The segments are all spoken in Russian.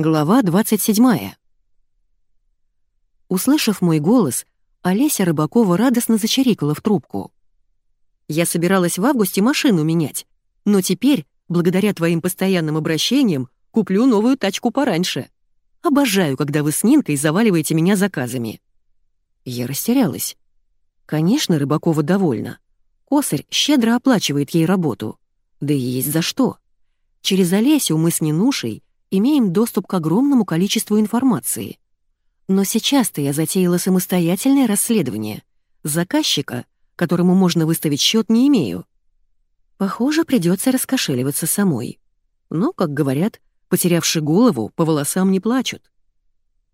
Глава 27. Услышав мой голос, Олеся Рыбакова радостно зачирикала в трубку. «Я собиралась в августе машину менять, но теперь, благодаря твоим постоянным обращениям, куплю новую тачку пораньше. Обожаю, когда вы с Нинкой заваливаете меня заказами». Я растерялась. Конечно, Рыбакова довольна. Косарь щедро оплачивает ей работу. Да и есть за что. Через Олесю мы с Нинушей имеем доступ к огромному количеству информации. Но сейчас-то я затеяла самостоятельное расследование. Заказчика, которому можно выставить счет, не имею. Похоже, придется раскошеливаться самой. Но, как говорят, потерявши голову, по волосам не плачут.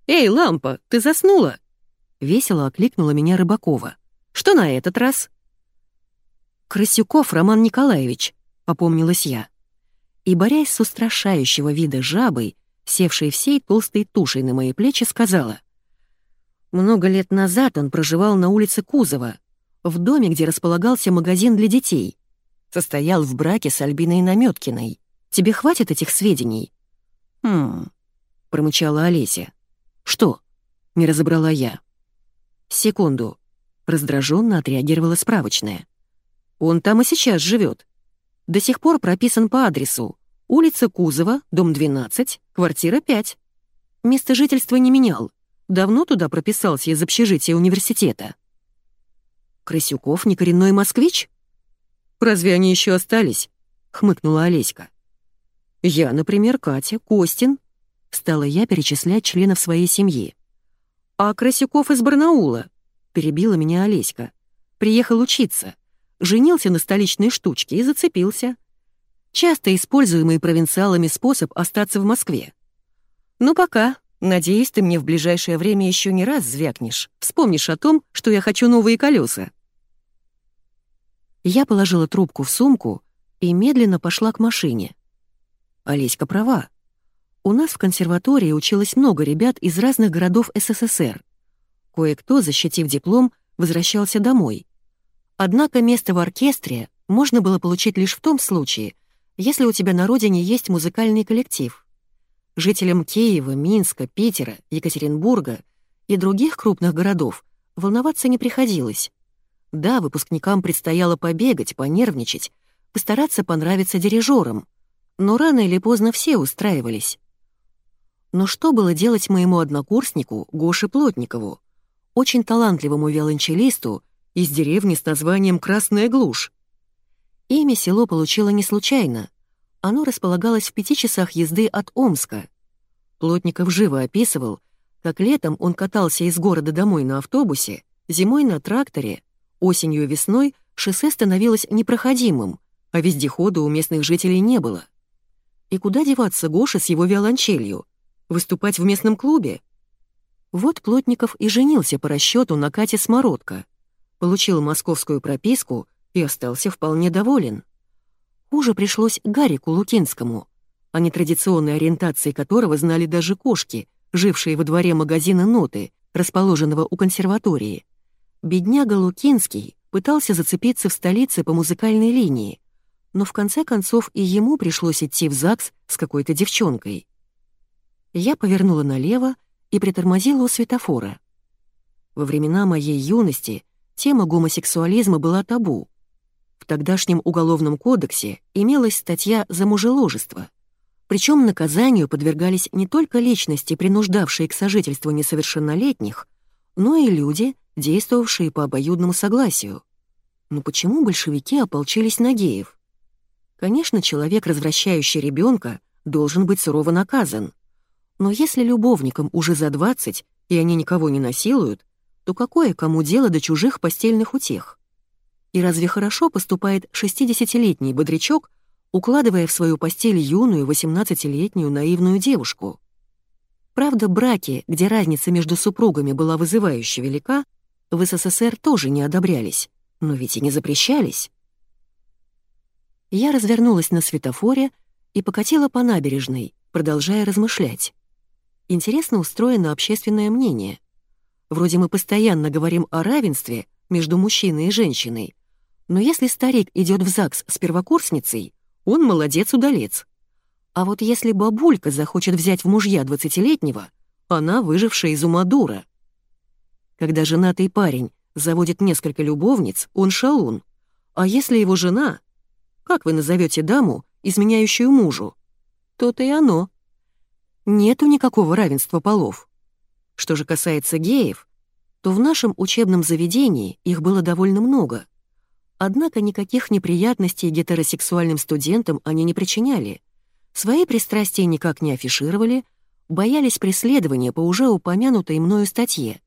«Эй, лампа, ты заснула?» Весело окликнула меня Рыбакова. «Что на этот раз?» «Красюков Роман Николаевич», — попомнилась я и, борясь с устрашающего вида жабой, севшей всей толстой тушей на мои плечи, сказала. Много лет назад он проживал на улице Кузова, в доме, где располагался магазин для детей. Состоял в браке с Альбиной Намёткиной. Тебе хватит этих сведений? «Хм...» — промычала Олеся. «Что?» — не разобрала я. «Секунду». Раздраженно отреагировала справочная. «Он там и сейчас живет до сих пор прописан по адресу улица Кузова, дом 12, квартира 5. Место жительства не менял. Давно туда прописался из общежития университета. Крысюков не коренной москвич? Разве они еще остались? хмыкнула Олеська. Я, например, Катя, Костин. Стала я перечислять членов своей семьи. А Красюков из Барнаула, перебила меня Олеська. Приехал учиться женился на столичной штучке и зацепился. Часто используемый провинциалами способ остаться в Москве. Ну пока, надеюсь, ты мне в ближайшее время еще не раз звякнешь, вспомнишь о том, что я хочу новые колеса. Я положила трубку в сумку и медленно пошла к машине. Олеська права. У нас в консерватории училось много ребят из разных городов СССР. Кое-кто, защитив диплом, возвращался домой — Однако место в оркестре можно было получить лишь в том случае, если у тебя на родине есть музыкальный коллектив. Жителям Киева, Минска, Питера, Екатеринбурга и других крупных городов волноваться не приходилось. Да, выпускникам предстояло побегать, понервничать, постараться понравиться дирижерам, но рано или поздно все устраивались. Но что было делать моему однокурснику Гоше Плотникову, очень талантливому виолончелисту, из деревни с названием Красная Глушь. Имя село получило не случайно. Оно располагалось в пяти часах езды от Омска. Плотников живо описывал, как летом он катался из города домой на автобусе, зимой на тракторе, осенью и весной шоссе становилось непроходимым, а вездехода у местных жителей не было. И куда деваться Гоше с его виолончелью? Выступать в местном клубе? Вот Плотников и женился по расчету на Кате Смородко получил московскую прописку и остался вполне доволен. Хуже пришлось Гарику Лукинскому, о нетрадиционной ориентации которого знали даже кошки, жившие во дворе магазина «Ноты», расположенного у консерватории. Бедняга Лукинский пытался зацепиться в столице по музыкальной линии, но в конце концов и ему пришлось идти в ЗАГС с какой-то девчонкой. Я повернула налево и притормозила у светофора. Во времена моей юности тема гомосексуализма была табу. В тогдашнем уголовном кодексе имелась статья за мужеложество. Причем наказанию подвергались не только личности, принуждавшие к сожительству несовершеннолетних, но и люди, действовавшие по обоюдному согласию. Но почему большевики ополчились на геев? Конечно, человек, развращающий ребенка, должен быть сурово наказан. Но если любовникам уже за 20, и они никого не насилуют, то какое кому дело до чужих постельных утех? И разве хорошо поступает 60-летний бодрячок, укладывая в свою постель юную 18-летнюю наивную девушку? Правда, браки, где разница между супругами была вызывающе велика, в СССР тоже не одобрялись, но ведь и не запрещались. Я развернулась на светофоре и покатила по набережной, продолжая размышлять. Интересно устроено общественное мнение. Вроде мы постоянно говорим о равенстве между мужчиной и женщиной, но если старик идет в ЗАГС с первокурсницей, он молодец-удалец. А вот если бабулька захочет взять в мужья двадцатилетнего, она выжившая из ума дура. Когда женатый парень заводит несколько любовниц, он шалун. А если его жена, как вы назовете даму, изменяющую мужу, то-то и оно. Нету никакого равенства полов. Что же касается геев, то в нашем учебном заведении их было довольно много. Однако никаких неприятностей гетеросексуальным студентам они не причиняли. Свои пристрастия никак не афишировали, боялись преследования по уже упомянутой мною статье.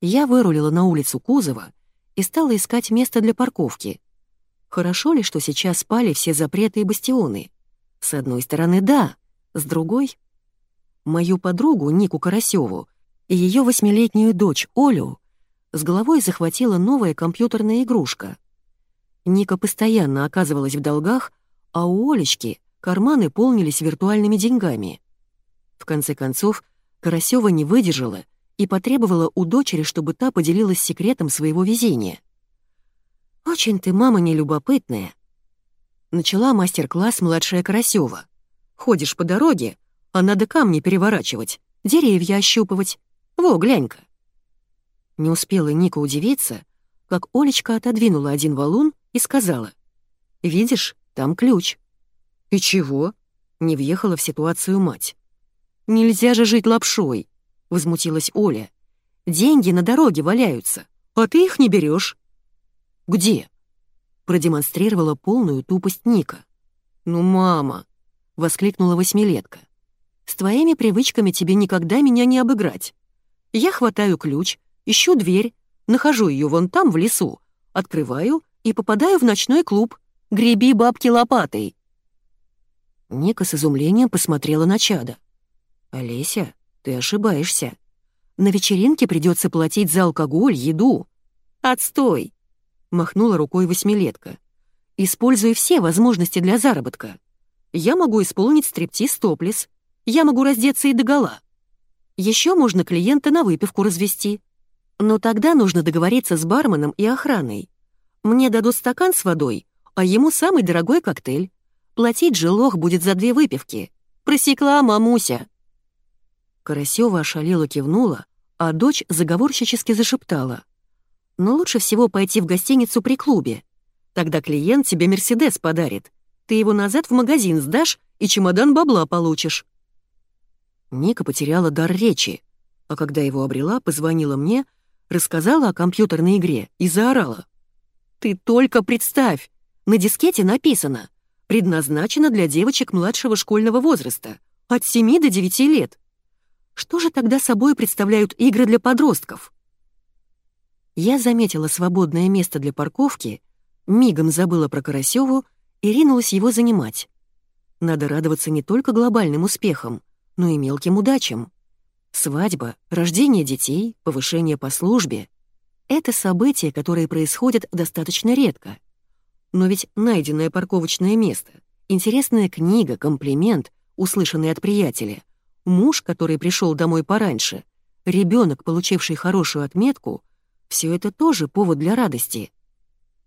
Я вырулила на улицу Кузова и стала искать место для парковки. Хорошо ли, что сейчас спали все запреты и бастионы? С одной стороны, да, с другой... Мою подругу Нику Карасеву и ее восьмилетнюю дочь Олю с головой захватила новая компьютерная игрушка. Ника постоянно оказывалась в долгах, а у Олечки карманы полнились виртуальными деньгами. В конце концов, Карасева не выдержала и потребовала у дочери, чтобы та поделилась секретом своего везения. «Очень ты, мама, нелюбопытная», — начала мастер-класс младшая Карасева. «Ходишь по дороге, а надо камни переворачивать, деревья ощупывать. Во, глянь-ка». Не успела Ника удивиться, как Олечка отодвинула один валун и сказала. «Видишь, там ключ». «И чего?» — не въехала в ситуацию мать. «Нельзя же жить лапшой», — возмутилась Оля. «Деньги на дороге валяются, а ты их не берешь. «Где?» — продемонстрировала полную тупость Ника. «Ну, мама!» — воскликнула восьмилетка. С твоими привычками тебе никогда меня не обыграть. Я хватаю ключ, ищу дверь, нахожу ее вон там, в лесу, открываю и попадаю в ночной клуб. Греби бабки лопатой. Ника с изумлением посмотрела на чада. «Олеся, ты ошибаешься. На вечеринке придется платить за алкоголь, еду. Отстой!» — махнула рукой восьмилетка. «Используй все возможности для заработка. Я могу исполнить стриптиз топлес, я могу раздеться и догола. Еще можно клиента на выпивку развести. Но тогда нужно договориться с барменом и охраной. Мне дадут стакан с водой, а ему самый дорогой коктейль. Платить же лох будет за две выпивки. Просекла мамуся. Карасева ошалела кивнула, а дочь заговорщически зашептала. «Но лучше всего пойти в гостиницу при клубе. Тогда клиент тебе Мерседес подарит. Ты его назад в магазин сдашь и чемодан бабла получишь. Ника потеряла дар речи, а когда его обрела, позвонила мне, рассказала о компьютерной игре и заорала. «Ты только представь! На дискете написано «Предназначено для девочек младшего школьного возраста, от 7 до 9 лет». Что же тогда собой представляют игры для подростков? Я заметила свободное место для парковки, мигом забыла про Карасеву и ринулась его занимать. Надо радоваться не только глобальным успехам, но и мелким удачам. Свадьба, рождение детей, повышение по службе — это события, которые происходят достаточно редко. Но ведь найденное парковочное место, интересная книга, комплимент, услышанный от приятеля, муж, который пришел домой пораньше, ребенок, получивший хорошую отметку — все это тоже повод для радости.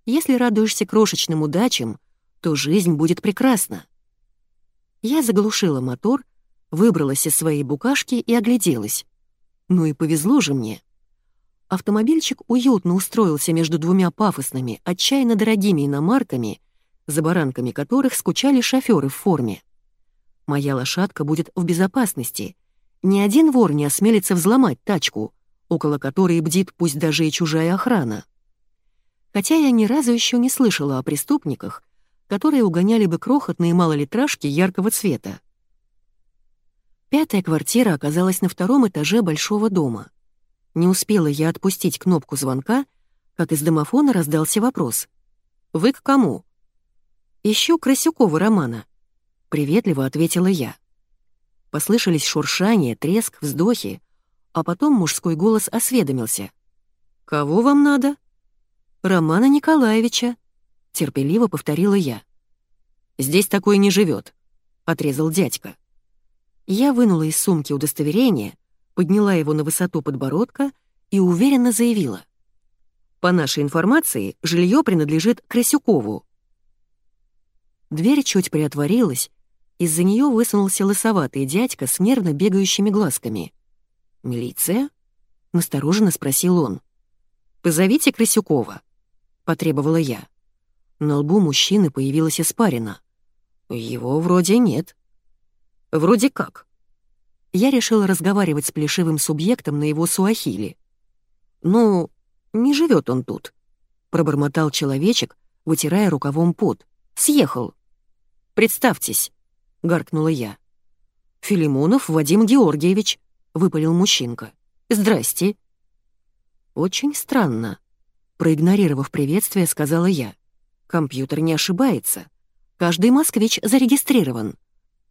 Если радуешься крошечным удачам, то жизнь будет прекрасна. Я заглушила мотор — выбралась из своей букашки и огляделась. Ну и повезло же мне. Автомобильчик уютно устроился между двумя пафосными, отчаянно дорогими иномарками, за баранками которых скучали шофёры в форме. Моя лошадка будет в безопасности. Ни один вор не осмелится взломать тачку, около которой бдит пусть даже и чужая охрана. Хотя я ни разу еще не слышала о преступниках, которые угоняли бы крохотные малолитражки яркого цвета. Пятая квартира оказалась на втором этаже большого дома. Не успела я отпустить кнопку звонка, как из домофона раздался вопрос. «Вы к кому?» «Ищу Красюкова Романа», — приветливо ответила я. Послышались шуршания, треск, вздохи, а потом мужской голос осведомился. «Кого вам надо?» «Романа Николаевича», — терпеливо повторила я. «Здесь такой не живет, отрезал дядька. Я вынула из сумки удостоверение, подняла его на высоту подбородка и уверенно заявила. «По нашей информации, жилье принадлежит Красюкову». Дверь чуть приотворилась, Из-за нее высунулся лысоватый дядька с нервно бегающими глазками. «Милиция?» — настороженно спросил он. «Позовите Красюкова», — потребовала я. На лбу мужчины появилась испарина. «Его вроде нет». «Вроде как?» Я решила разговаривать с плешивым субъектом на его суахили. «Ну, не живет он тут», — пробормотал человечек, вытирая рукавом пот. «Съехал». «Представьтесь», — гаркнула я. «Филимонов Вадим Георгиевич», — выпалил мужчинка. «Здрасте». «Очень странно», — проигнорировав приветствие, сказала я. «Компьютер не ошибается. Каждый москвич зарегистрирован.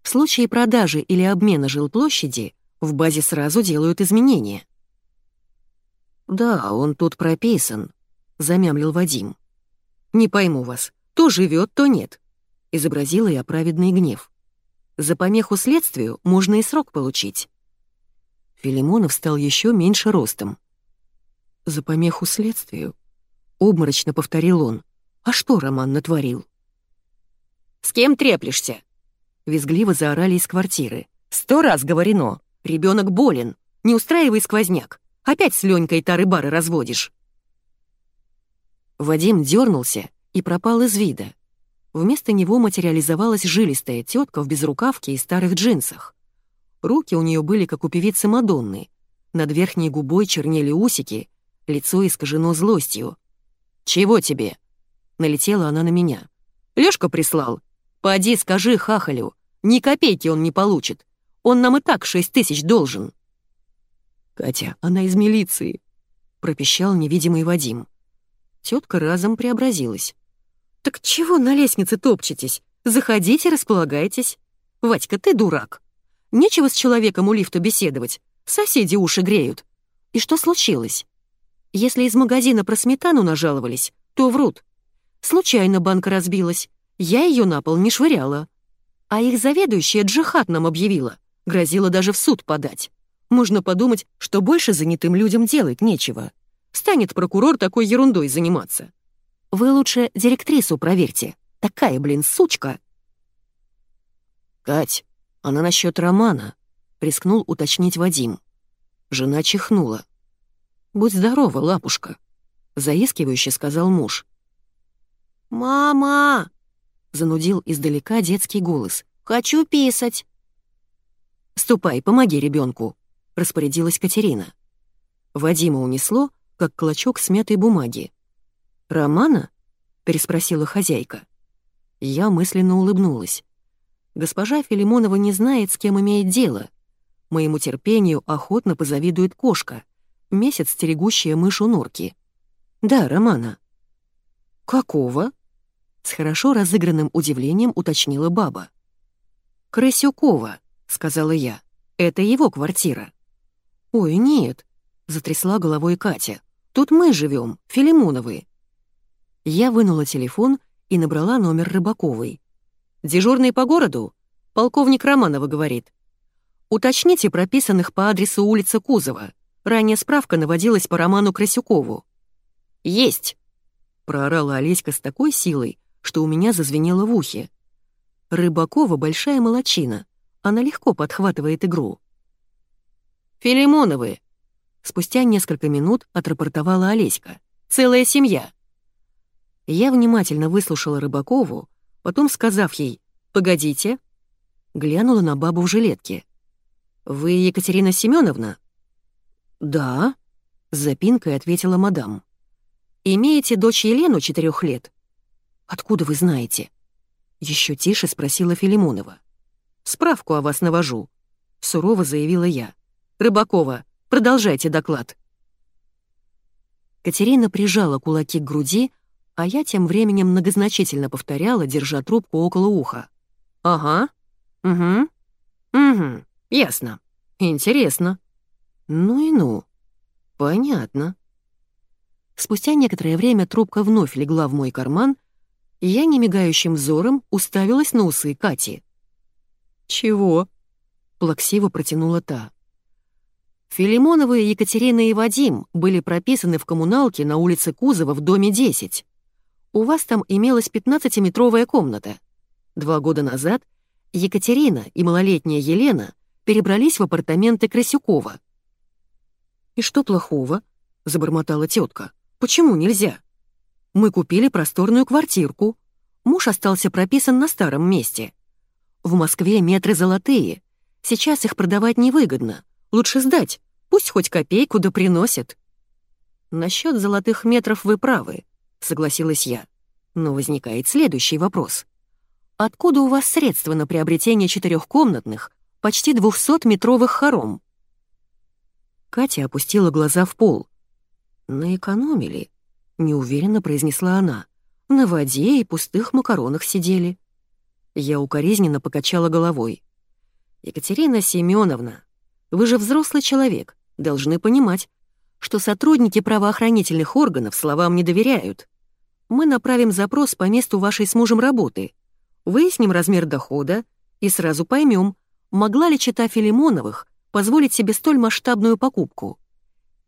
В случае продажи или обмена жилплощади в базе сразу делают изменения». «Да, он тут прописан», — замямлил Вадим. «Не пойму вас, то живет, то нет», — изобразила я праведный гнев. За помеху следствию можно и срок получить. Филимонов стал еще меньше ростом. «За помеху следствию?» — обморочно повторил он. «А что Роман натворил?» «С кем треплешься?» — визгливо заорали из квартиры. «Сто раз говорено, ребенок болен, не устраивай сквозняк, опять с Ленькой тары-бары разводишь». Вадим дернулся и пропал из вида. Вместо него материализовалась жилистая тетка в безрукавке и старых джинсах. Руки у нее были, как у певицы Мадонны. Над верхней губой чернели усики, лицо искажено злостью. «Чего тебе?» — налетела она на меня. «Лёшка прислал. Поди, скажи хахалю. Ни копейки он не получит. Он нам и так шесть тысяч должен». «Катя, она из милиции», — пропищал невидимый Вадим. Тетка разом преобразилась. «Так чего на лестнице топчетесь? Заходите, располагайтесь. Вадька, ты дурак. Нечего с человеком у лифта беседовать. Соседи уши греют. И что случилось? Если из магазина про сметану нажаловались, то врут. Случайно банка разбилась. Я ее на пол не швыряла. А их заведующая джихад нам объявила. Грозила даже в суд подать. Можно подумать, что больше занятым людям делать нечего. Станет прокурор такой ерундой заниматься. Вы лучше директрису проверьте. Такая, блин, сучка!» «Кать, она насчет романа», — рискнул уточнить Вадим. Жена чихнула. «Будь здорова, лапушка», — заискивающе сказал муж. «Мама!» — занудил издалека детский голос. «Хочу писать!» «Ступай, помоги ребенку, распорядилась Катерина. Вадима унесло, как клочок смятой бумаги. «Романа?» — переспросила хозяйка. Я мысленно улыбнулась. Госпожа Филимонова не знает, с кем имеет дело. Моему терпению охотно позавидует кошка, месяц стерегущая мышь у норки. «Да, Романа». «Какого?» — с хорошо разыгранным удивлением уточнила баба. «Крысюкова», — сказала я. «Это его квартира». «Ой, нет», — затрясла головой Катя. «Тут мы живем, Филимоновы. Я вынула телефон и набрала номер Рыбаковой. «Дежурный по городу?» Полковник Романова говорит. «Уточните прописанных по адресу улица Кузова. Ранее справка наводилась по Роману Красюкову». «Есть!» — проорала Олеська с такой силой, что у меня зазвенело в ухе. Рыбакова большая молочина. Она легко подхватывает игру. «Филимоновы!» Спустя несколько минут отрапортовала Олеська. «Целая семья!» Я внимательно выслушала Рыбакову, потом, сказав ей «Погодите», глянула на бабу в жилетке. «Вы Екатерина Семеновна?» «Да», — с запинкой ответила мадам. «Имеете дочь Елену четырех лет?» «Откуда вы знаете?» Еще тише спросила Филимонова. «Справку о вас навожу», — сурово заявила я. «Рыбакова, продолжайте доклад». Катерина прижала кулаки к груди, а я тем временем многозначительно повторяла, держа трубку около уха. «Ага. Угу. Угу. Ясно. Интересно. Ну и ну. Понятно». Спустя некоторое время трубка вновь легла в мой карман, я немигающим взором уставилась на усы Кати. «Чего?» — плаксиво протянула та. Филимоновы Екатерина и Вадим были прописаны в коммуналке на улице Кузова в доме 10. У вас там имелась 15-метровая комната. Два года назад Екатерина и малолетняя Елена перебрались в апартаменты Красюкова. «И что плохого?» — забормотала тетка. «Почему нельзя? Мы купили просторную квартирку. Муж остался прописан на старом месте. В Москве метры золотые. Сейчас их продавать невыгодно. Лучше сдать, пусть хоть копейку да приносит». «Насчет золотых метров вы правы», — согласилась я. Но возникает следующий вопрос. Откуда у вас средства на приобретение четырехкомнатных, почти двухсотметровых хором?» Катя опустила глаза в пол. «Наэкономили», — неуверенно произнесла она. «На воде и пустых макаронах сидели». Я укоризненно покачала головой. «Екатерина Семеновна, вы же взрослый человек, должны понимать, что сотрудники правоохранительных органов словам не доверяют. Мы направим запрос по месту вашей с мужем работы, выясним размер дохода и сразу поймем, могла ли чита Филимоновых позволить себе столь масштабную покупку.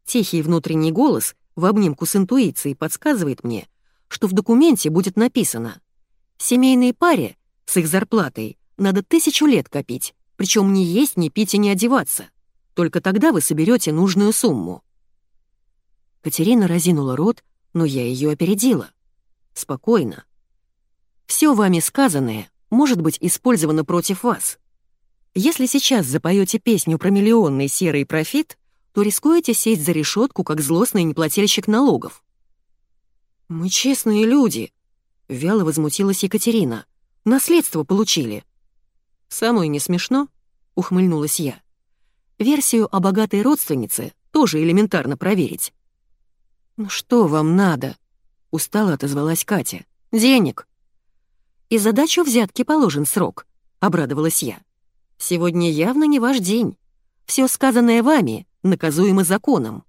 Тихий внутренний голос в обнимку с интуицией подсказывает мне, что в документе будет написано «Семейной паре с их зарплатой надо тысячу лет копить, причем не есть, не пить и не одеваться. Только тогда вы соберете нужную сумму». Катерина разинула рот, но я ее опередила. Спокойно. Все вами сказанное может быть использовано против вас. Если сейчас запоете песню про миллионный серый профит, то рискуете сесть за решетку, как злостный неплательщик налогов. «Мы честные люди», — вяло возмутилась Екатерина. «Наследство получили». «Самое не смешно?» — ухмыльнулась я. «Версию о богатой родственнице тоже элементарно проверить». «Ну что вам надо?» — устало отозвалась Катя. «Денег». «И задачу взятки положен срок», — обрадовалась я. «Сегодня явно не ваш день. Все сказанное вами наказуемо законом».